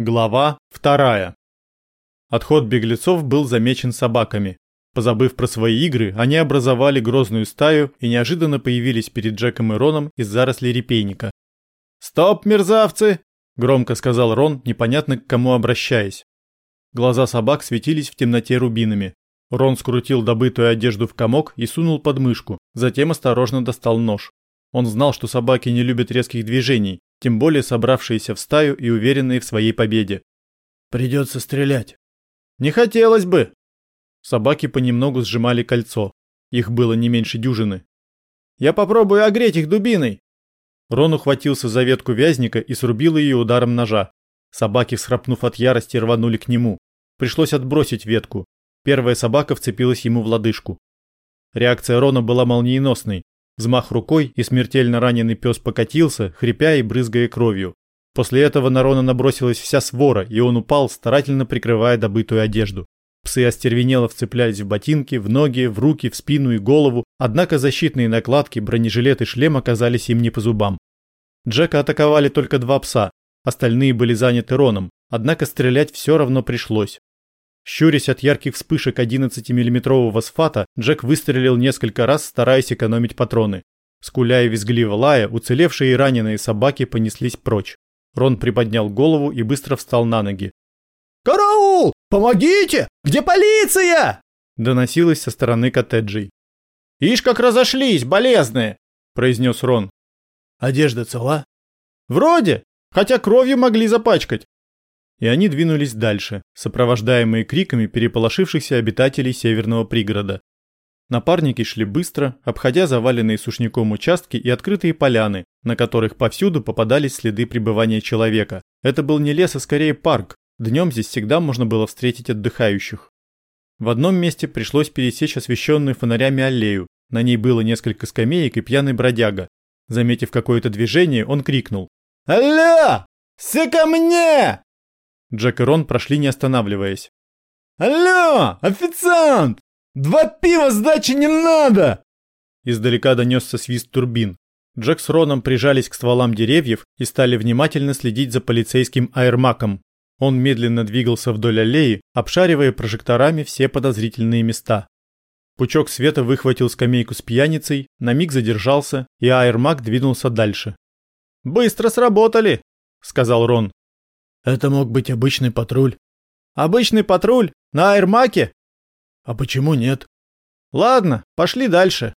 Глава вторая. Отход беглецов был замечен собаками. Позабыв про свои игры, они образовали грозную стаю и неожиданно появились перед Джеком и Роном из зарослей репейника. «Стоп, мерзавцы!» – громко сказал Рон, непонятно к кому обращаясь. Глаза собак светились в темноте рубинами. Рон скрутил добытую одежду в комок и сунул под мышку, затем осторожно достал нож. Он знал, что собаки не любят резких движений, тем более собравшиеся в стаю и уверенные в своей победе. «Придется стрелять». «Не хотелось бы!» Собаки понемногу сжимали кольцо. Их было не меньше дюжины. «Я попробую огреть их дубиной!» Рон ухватился за ветку вязника и срубил ее ударом ножа. Собаки, всхрапнув от ярости, рванули к нему. Пришлось отбросить ветку. Первая собака вцепилась ему в лодыжку. Реакция Рона была молниеносной. Взмах рукой, и смертельно раненый пес покатился, хрипя и брызгая кровью. После этого на Рона набросилась вся свора, и он упал, старательно прикрывая добытую одежду. Псы остервенело вцеплялись в ботинки, в ноги, в руки, в спину и голову, однако защитные накладки, бронежилет и шлем оказались им не по зубам. Джека атаковали только два пса, остальные были заняты Роном, однако стрелять все равно пришлось. Щурясь от ярких вспышек 11-миллиметрового сфата, Джек выстрелил несколько раз, стараясь экономить патроны. Скуля и визгливо лая, уцелевшие и раненые собаки понеслись прочь. Рон приподнял голову и быстро встал на ноги. «Караул! Помогите! Где полиция?» Доносилось со стороны коттеджей. «Ишь, как разошлись, болезные!» произнес Рон. «Одежда цела?» «Вроде, хотя кровью могли запачкать и они двинулись дальше, сопровождаемые криками переполошившихся обитателей северного пригорода. Напарники шли быстро, обходя заваленные сушняком участки и открытые поляны, на которых повсюду попадались следы пребывания человека. Это был не лес, а скорее парк. Днем здесь всегда можно было встретить отдыхающих. В одном месте пришлось пересечь освещенную фонарями аллею. На ней было несколько скамеек и пьяный бродяга. Заметив какое-то движение, он крикнул. «Алло! Все ко мне!» Джек и Рон прошли не останавливаясь. «Алло, официант! Два пива сдачи не надо!» Издалека донесся свист турбин. Джек с Роном прижались к стволам деревьев и стали внимательно следить за полицейским аэрмаком. Он медленно двигался вдоль аллеи, обшаривая прожекторами все подозрительные места. Пучок света выхватил скамейку с пьяницей, на миг задержался, и аэрмак двинулся дальше. «Быстро сработали!» — сказал Рон. Это мог быть обычный патруль. Обычный патруль? На Айрмаке? А почему нет? Ладно, пошли дальше.